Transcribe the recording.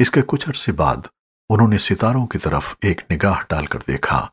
इसके कुछ अरसे बाद उन्होंने सितारों की तरफ़ एक निगाह डालकर देखा।